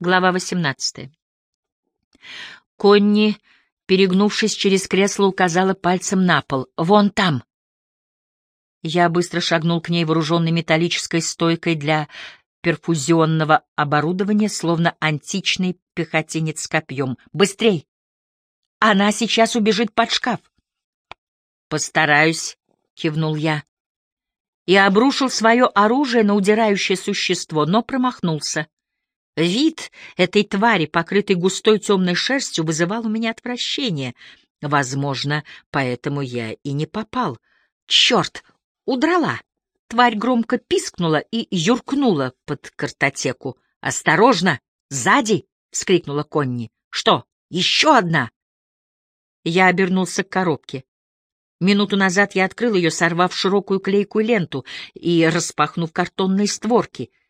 Глава 18. Конни, перегнувшись через кресло, указала пальцем на пол. «Вон там!» Я быстро шагнул к ней, вооруженный металлической стойкой для перфузионного оборудования, словно античный пехотинец с копьем. «Быстрей! Она сейчас убежит под шкаф!» «Постараюсь», — кивнул я. И обрушил свое оружие на удирающее существо, но промахнулся. Вид этой твари, покрытой густой темной шерстью, вызывал у меня отвращение. Возможно, поэтому я и не попал. Черт! Удрала! Тварь громко пискнула и юркнула под картотеку. «Осторожно! Сзади!» — вскрикнула Конни. «Что? Еще одна!» Я обернулся к коробке. Минуту назад я открыл ее, сорвав широкую клейкую ленту и распахнув картонные створки —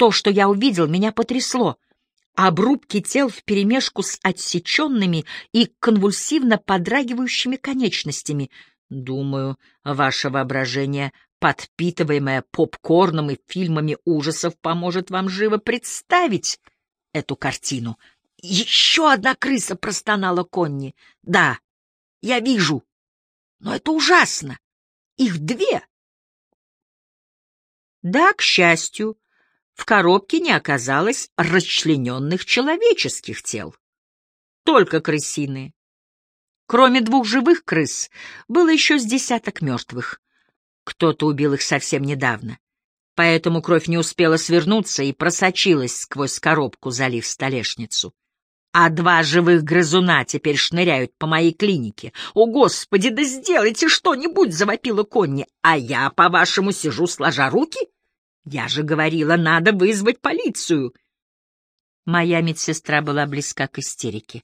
то, что я увидел, меня потрясло. Обрубки тел вперемешку с отсеченными и конвульсивно подрагивающими конечностями. Думаю, ваше воображение, подпитываемое попкорном и фильмами ужасов, поможет вам живо представить эту картину. «Еще одна крыса!» — простонала Конни. «Да, я вижу. Но это ужасно. Их две!» Да, к счастью, в коробке не оказалось расчлененных человеческих тел. Только крысиные. Кроме двух живых крыс, было еще с десяток мертвых. Кто-то убил их совсем недавно. Поэтому кровь не успела свернуться и просочилась сквозь коробку, залив столешницу. А два живых грызуна теперь шныряют по моей клинике. «О, Господи, да сделайте что-нибудь!» — завопила Конни. «А я, по-вашему, сижу сложа руки?» Я же говорила, надо вызвать полицию. Моя медсестра была близка к истерике.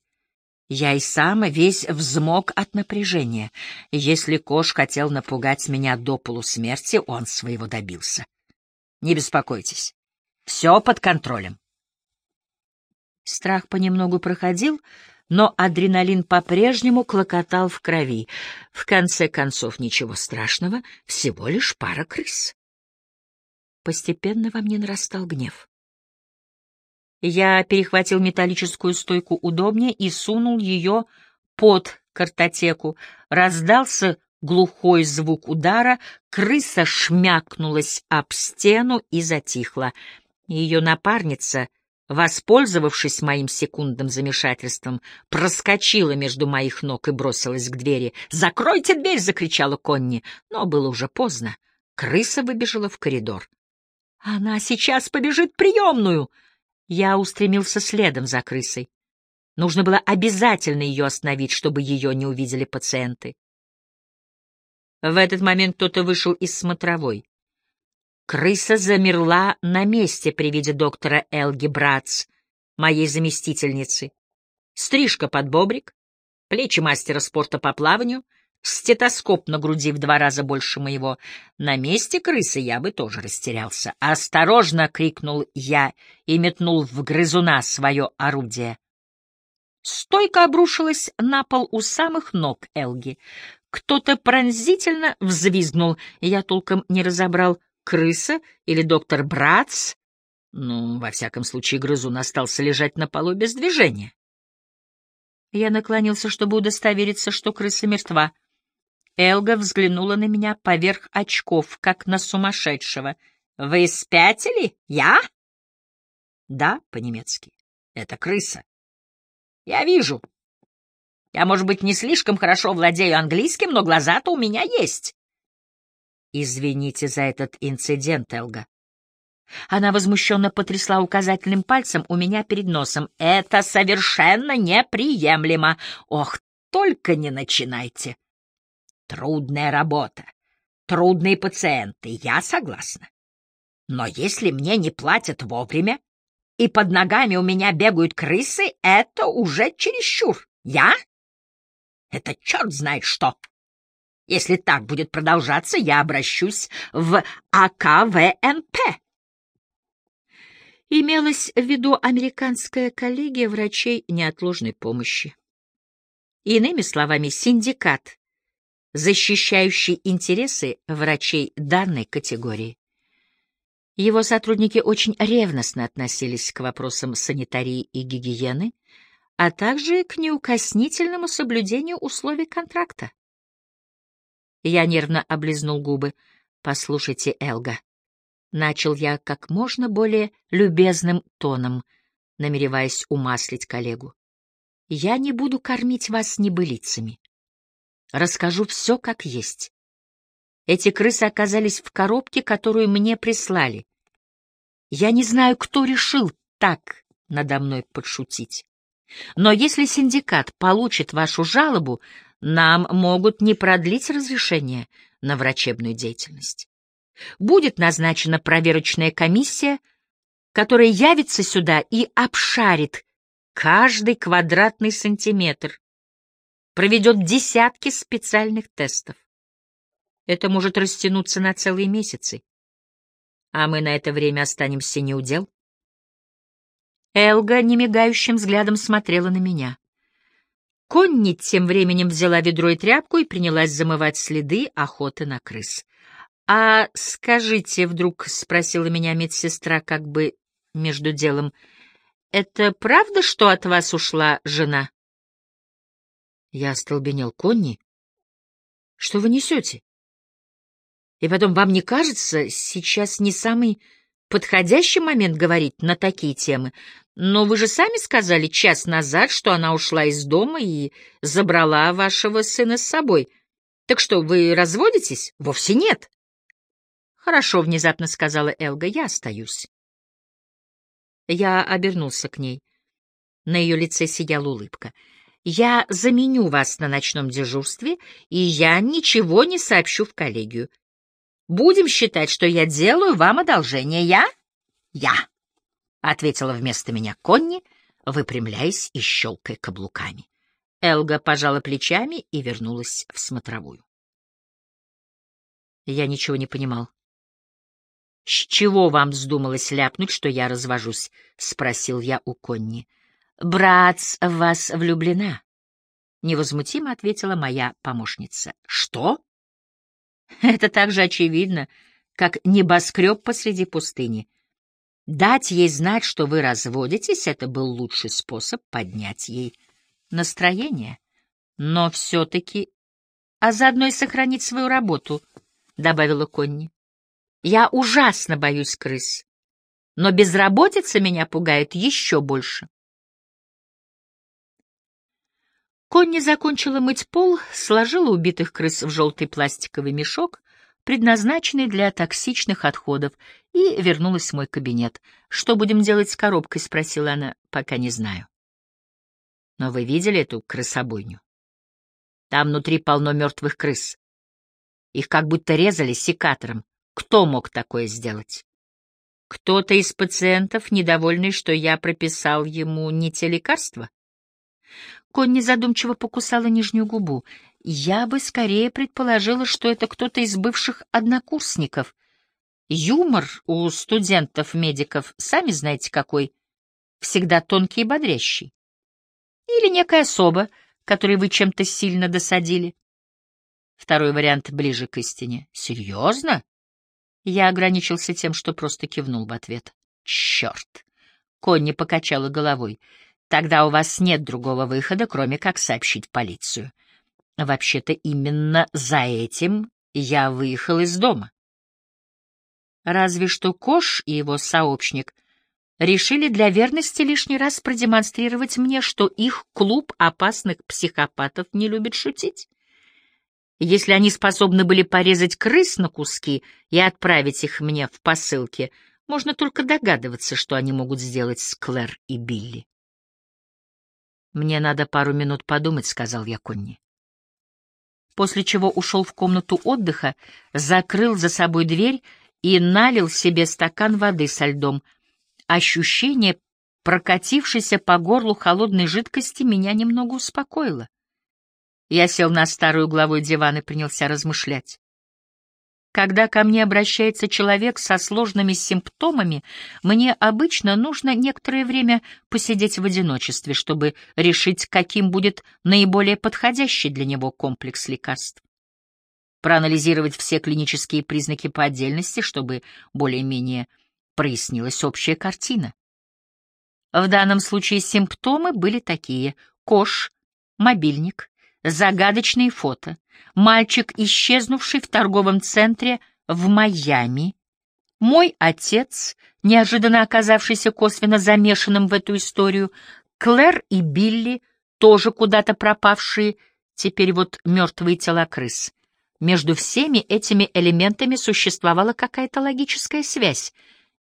Я и сам весь взмок от напряжения. Если Кош хотел напугать меня до полусмерти, он своего добился. Не беспокойтесь. Все под контролем. Страх понемногу проходил, но адреналин по-прежнему клокотал в крови. В конце концов, ничего страшного, всего лишь пара крыс. Постепенно во мне нарастал гнев. Я перехватил металлическую стойку удобнее и сунул ее под картотеку. Раздался глухой звук удара, крыса шмякнулась об стену и затихла. Ее напарница, воспользовавшись моим секундным замешательством, проскочила между моих ног и бросилась к двери. «Закройте дверь!» — закричала Конни, но было уже поздно. Крыса выбежала в коридор. Она сейчас побежит в приемную. Я устремился следом за крысой. Нужно было обязательно ее остановить, чтобы ее не увидели пациенты. В этот момент кто-то вышел из смотровой. Крыса замерла на месте при виде доктора Элги Братц, моей заместительницы. Стрижка под бобрик, плечи мастера спорта по плаванию — стетоскоп на груди в два раза больше моего. На месте крысы я бы тоже растерялся. «Осторожно!» — крикнул я и метнул в грызуна свое орудие. Стойка обрушилась на пол у самых ног Элги. Кто-то пронзительно взвизгнул, я толком не разобрал, крыса или доктор Братц. Ну, во всяком случае, грызун остался лежать на полу без движения. Я наклонился, чтобы удостовериться, что крыса мертва. Элга взглянула на меня поверх очков, как на сумасшедшего. «Вы спятили? Я?» «Да», по-немецки. «Это крыса». «Я вижу. Я, может быть, не слишком хорошо владею английским, но глаза-то у меня есть». «Извините за этот инцидент, Элга». Она возмущенно потрясла указательным пальцем у меня перед носом. «Это совершенно неприемлемо! Ох, только не начинайте!» Трудная работа, трудные пациенты, я согласна. Но если мне не платят вовремя, и под ногами у меня бегают крысы, это уже чересчур. Я? Это черт знает что. Если так будет продолжаться, я обращусь в АКВНП. Имелась в виду американская коллегия врачей неотложной помощи. Иными словами, синдикат защищающий интересы врачей данной категории. Его сотрудники очень ревностно относились к вопросам санитарии и гигиены, а также к неукоснительному соблюдению условий контракта. Я нервно облизнул губы. «Послушайте, Элга», — начал я как можно более любезным тоном, намереваясь умаслить коллегу. «Я не буду кормить вас небылицами. Расскажу все как есть. Эти крысы оказались в коробке, которую мне прислали. Я не знаю, кто решил так надо мной подшутить. Но если синдикат получит вашу жалобу, нам могут не продлить разрешение на врачебную деятельность. Будет назначена проверочная комиссия, которая явится сюда и обшарит каждый квадратный сантиметр, проведет десятки специальных тестов. Это может растянуться на целые месяцы. А мы на это время останемся неудел. Элга немигающим взглядом смотрела на меня. Конни тем временем взяла ведро и тряпку и принялась замывать следы охоты на крыс. «А скажите, — вдруг спросила меня медсестра как бы между делом, — это правда, что от вас ушла жена?» Я остолбенел. «Конни? Что вы несете? И потом, вам не кажется, сейчас не самый подходящий момент говорить на такие темы? Но вы же сами сказали час назад, что она ушла из дома и забрала вашего сына с собой. Так что, вы разводитесь? Вовсе нет. Хорошо, внезапно сказала Элга, я остаюсь. Я обернулся к ней. На ее лице сияла улыбка. Я заменю вас на ночном дежурстве, и я ничего не сообщу в коллегию. Будем считать, что я делаю вам одолжение. Я? Я. — ответила вместо меня Конни, выпрямляясь и щелкая каблуками. Элга пожала плечами и вернулась в смотровую. Я ничего не понимал. — С чего вам вздумалось ляпнуть, что я развожусь? — спросил я у Конни. — Братц в вас влюблена, — невозмутимо ответила моя помощница. — Что? — Это так же очевидно, как небоскреб посреди пустыни. Дать ей знать, что вы разводитесь, это был лучший способ поднять ей настроение. Но все-таки... А заодно и сохранить свою работу, — добавила Конни. Я ужасно боюсь крыс, но безработица меня пугает еще больше. Конни закончила мыть пол, сложила убитых крыс в желтый пластиковый мешок предназначенный для токсичных отходов, и вернулась в мой кабинет. «Что будем делать с коробкой?» — спросила она. «Пока не знаю». «Но вы видели эту крысобойню? Там внутри полно мертвых крыс. Их как будто резали секатором. Кто мог такое сделать?» «Кто-то из пациентов, недовольный, что я прописал ему не те лекарства?» Конни задумчиво покусала нижнюю губу. Я бы скорее предположила, что это кто-то из бывших однокурсников. Юмор у студентов-медиков, сами знаете какой, всегда тонкий и бодрящий. Или некая особа, которой вы чем-то сильно досадили. Второй вариант ближе к истине. Серьезно? Я ограничился тем, что просто кивнул в ответ. Черт! Конни покачала головой. Тогда у вас нет другого выхода, кроме как сообщить полицию. Вообще-то именно за этим я выехал из дома. Разве что Кош и его сообщник решили для верности лишний раз продемонстрировать мне, что их клуб опасных психопатов не любит шутить. Если они способны были порезать крыс на куски и отправить их мне в посылке, можно только догадываться, что они могут сделать с Клэр и Билли. «Мне надо пару минут подумать», — сказал я Конни после чего ушел в комнату отдыха, закрыл за собой дверь и налил себе стакан воды со льдом. Ощущение прокатившейся по горлу холодной жидкости меня немного успокоило. Я сел на старый угловой диван и принялся размышлять. Когда ко мне обращается человек со сложными симптомами, мне обычно нужно некоторое время посидеть в одиночестве, чтобы решить, каким будет наиболее подходящий для него комплекс лекарств. Проанализировать все клинические признаки по отдельности, чтобы более-менее прояснилась общая картина. В данном случае симптомы были такие — кош, мобильник, загадочные фото, мальчик, исчезнувший в торговом центре в Майами, мой отец, неожиданно оказавшийся косвенно замешанным в эту историю, Клэр и Билли, тоже куда-то пропавшие, теперь вот мертвые тела крыс. Между всеми этими элементами существовала какая-то логическая связь,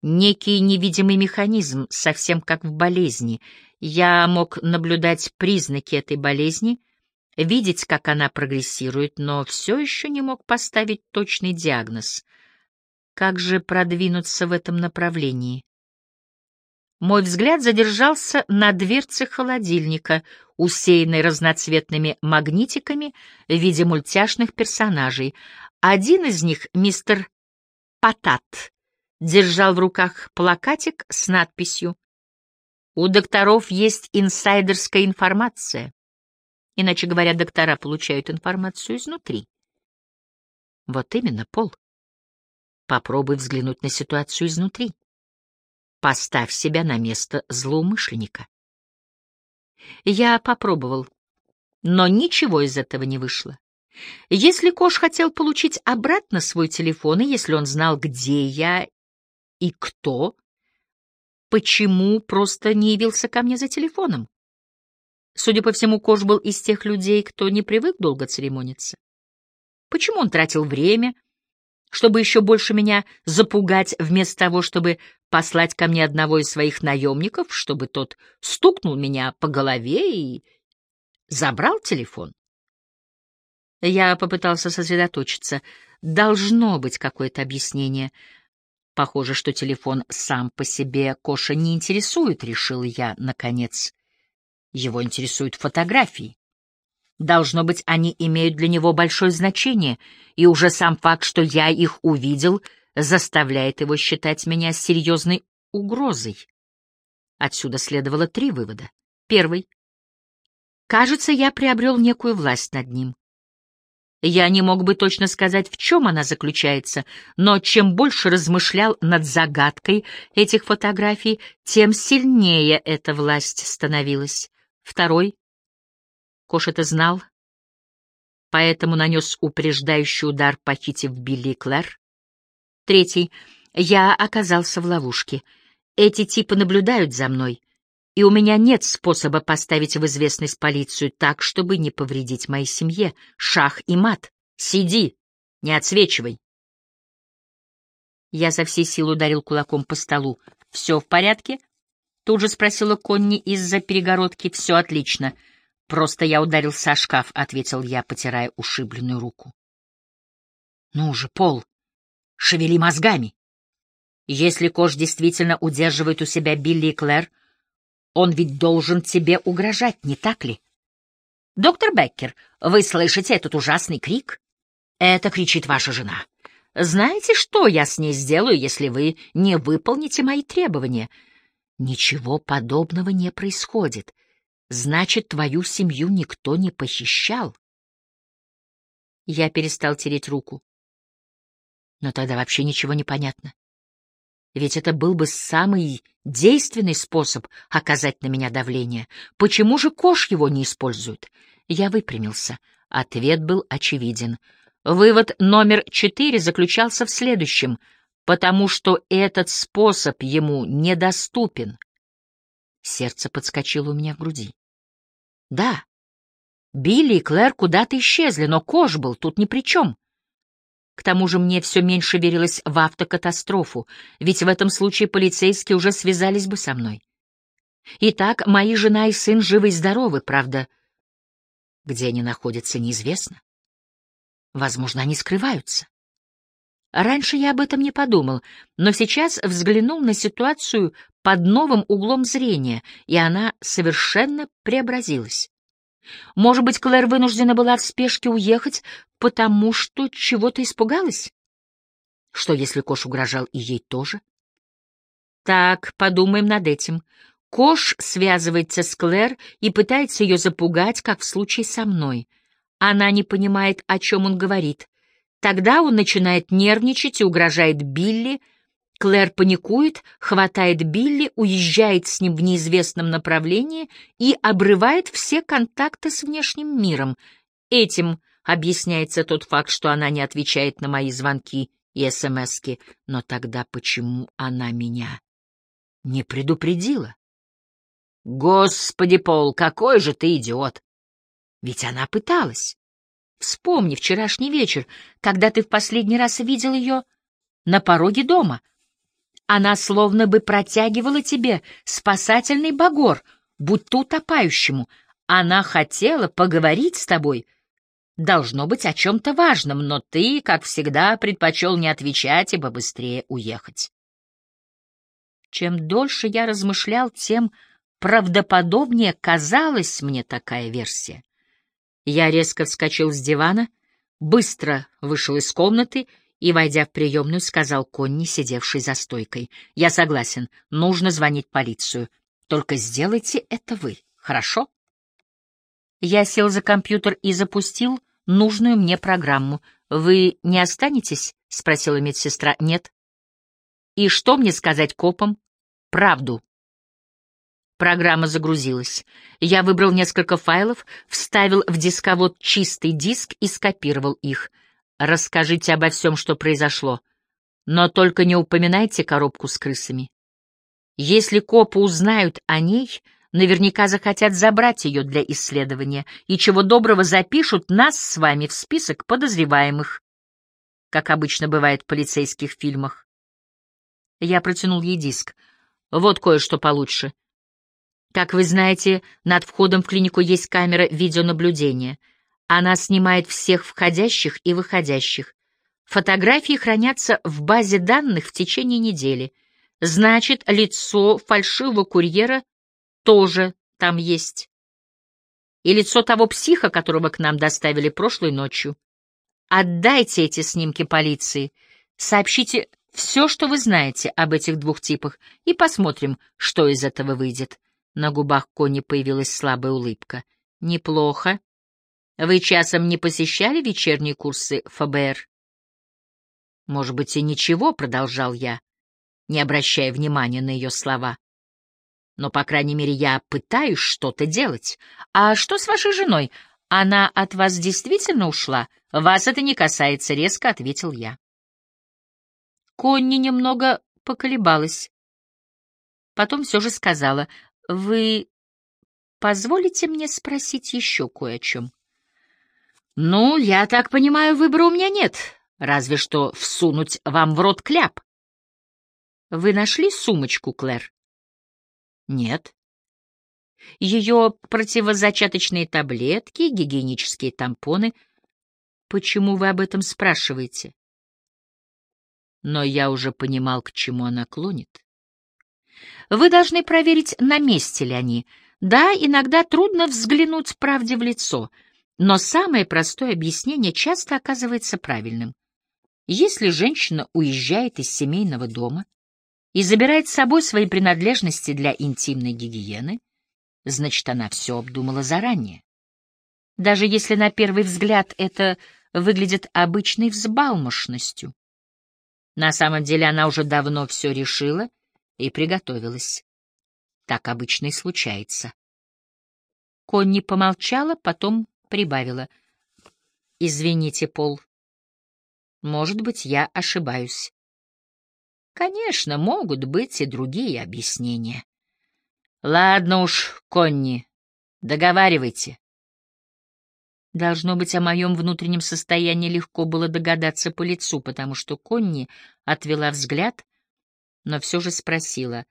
некий невидимый механизм, совсем как в болезни. Я мог наблюдать признаки этой болезни, видеть, как она прогрессирует, но все еще не мог поставить точный диагноз. Как же продвинуться в этом направлении? Мой взгляд задержался на дверце холодильника, усеянной разноцветными магнитиками в виде мультяшных персонажей. Один из них, мистер Патат, держал в руках плакатик с надписью «У докторов есть инсайдерская информация». Иначе говоря, доктора получают информацию изнутри. Вот именно, Пол. Попробуй взглянуть на ситуацию изнутри. Поставь себя на место злоумышленника. Я попробовал, но ничего из этого не вышло. Если Кош хотел получить обратно свой телефон, и если он знал, где я и кто, почему просто не явился ко мне за телефоном? Судя по всему, Кош был из тех людей, кто не привык долго церемониться. Почему он тратил время, чтобы еще больше меня запугать, вместо того, чтобы послать ко мне одного из своих наемников, чтобы тот стукнул меня по голове и забрал телефон. Я попытался сосредоточиться. Должно быть какое-то объяснение. Похоже, что телефон сам по себе Коша не интересует, решил я, наконец. Его интересуют фотографии. Должно быть, они имеют для него большое значение, и уже сам факт, что я их увидел, заставляет его считать меня серьезной угрозой. Отсюда следовало три вывода. Первый. Кажется, я приобрел некую власть над ним. Я не мог бы точно сказать, в чем она заключается, но чем больше размышлял над загадкой этих фотографий, тем сильнее эта власть становилась. Второй. Кош это знал, поэтому нанес упреждающий удар, похитив Билли и Клэр. Третий. Я оказался в ловушке. Эти типы наблюдают за мной, и у меня нет способа поставить в известность полицию так, чтобы не повредить моей семье. Шах и мат. Сиди, не отсвечивай. Я со всей силы ударил кулаком по столу. «Все в порядке?» Тут же спросила Конни из-за перегородки. «Все отлично». «Просто я ударился о шкаф», — ответил я, потирая ушибленную руку. «Ну же, Пол, шевели мозгами. Если Кош действительно удерживает у себя Билли и Клэр, он ведь должен тебе угрожать, не так ли? Доктор Беккер, вы слышите этот ужасный крик? Это кричит ваша жена. Знаете, что я с ней сделаю, если вы не выполните мои требования? Ничего подобного не происходит. Значит, твою семью никто не похищал. Я перестал тереть руку. Но тогда вообще ничего не понятно. Ведь это был бы самый действенный способ оказать на меня давление. Почему же Кош его не использует? Я выпрямился. Ответ был очевиден. Вывод номер четыре заключался в следующем. Потому что этот способ ему недоступен. Сердце подскочило у меня в груди. Да, Билли и Клэр куда-то исчезли, но Кош был тут ни при чем. К тому же мне все меньше верилось в автокатастрофу, ведь в этом случае полицейские уже связались бы со мной. Итак, мои жена и сын живы и здоровы, правда. Где они находятся, неизвестно. Возможно, они скрываются. Раньше я об этом не подумал, но сейчас взглянул на ситуацию под новым углом зрения, и она совершенно преобразилась. Может быть, Клэр вынуждена была в спешке уехать, потому что чего-то испугалась? Что, если Кош угрожал и ей тоже? Так, подумаем над этим. Кош связывается с Клэр и пытается ее запугать, как в случае со мной. Она не понимает, о чем он говорит. Тогда он начинает нервничать и угрожает Билли, Клэр паникует, хватает Билли, уезжает с ним в неизвестном направлении и обрывает все контакты с внешним миром. Этим объясняется тот факт, что она не отвечает на мои звонки и СМСки. Но тогда почему она меня не предупредила? Господи, Пол, какой же ты идиот! Ведь она пыталась. Вспомни вчерашний вечер, когда ты в последний раз видел ее на пороге дома. Она словно бы протягивала тебе спасательный багор, будь то утопающему. Она хотела поговорить с тобой. Должно быть о чем-то важном, но ты, как всегда, предпочел не отвечать и побыстрее уехать. Чем дольше я размышлял, тем правдоподобнее казалась мне такая версия. Я резко вскочил с дивана, быстро вышел из комнаты и, войдя в приемную, сказал Конни, сидевшей за стойкой. «Я согласен, нужно звонить полицию. Только сделайте это вы, хорошо?» Я сел за компьютер и запустил нужную мне программу. «Вы не останетесь?» — спросила медсестра. «Нет». «И что мне сказать копам?» «Правду». Программа загрузилась. Я выбрал несколько файлов, вставил в дисковод чистый диск и скопировал их. Расскажите обо всем, что произошло. Но только не упоминайте коробку с крысами. Если копы узнают о ней, наверняка захотят забрать ее для исследования и чего доброго запишут нас с вами в список подозреваемых, как обычно бывает в полицейских фильмах. Я протянул ей диск. Вот кое-что получше. Как вы знаете, над входом в клинику есть камера видеонаблюдения. Она снимает всех входящих и выходящих. Фотографии хранятся в базе данных в течение недели. Значит, лицо фальшивого курьера тоже там есть. И лицо того психа, которого к нам доставили прошлой ночью. Отдайте эти снимки полиции. Сообщите все, что вы знаете об этих двух типах, и посмотрим, что из этого выйдет. На губах Кони появилась слабая улыбка. «Неплохо. Вы часом не посещали вечерние курсы ФБР?» «Может быть, и ничего», — продолжал я, не обращая внимания на ее слова. «Но, по крайней мере, я пытаюсь что-то делать. А что с вашей женой? Она от вас действительно ушла? Вас это не касается», — резко ответил я. Конни немного поколебалась. Потом все же сказала, вы позволите мне спросить еще кое о чем? Ну, я так понимаю, выбора у меня нет, разве что всунуть вам в рот кляп. Вы нашли сумочку, Клэр? Нет. Ее противозачаточные таблетки, гигиенические тампоны. Почему вы об этом спрашиваете? Но я уже понимал, к чему она клонит. Вы должны проверить, на месте ли они. Да, иногда трудно взглянуть правде в лицо, но самое простое объяснение часто оказывается правильным. Если женщина уезжает из семейного дома и забирает с собой свои принадлежности для интимной гигиены, значит, она все обдумала заранее. Даже если на первый взгляд это выглядит обычной взбалмошностью. На самом деле она уже давно все решила — и приготовилась. Так обычно и случается. Конни помолчала, потом прибавила. «Извините, Пол. Может быть, я ошибаюсь. Конечно, могут быть и другие объяснения. Ладно уж, Конни, договаривайте. Должно быть, о моем внутреннем состоянии легко было догадаться по лицу, потому что Конни отвела взгляд но все же спросила.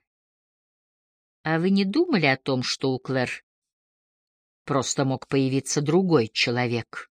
«А вы не думали о том, что у Клэр просто мог появиться другой человек?»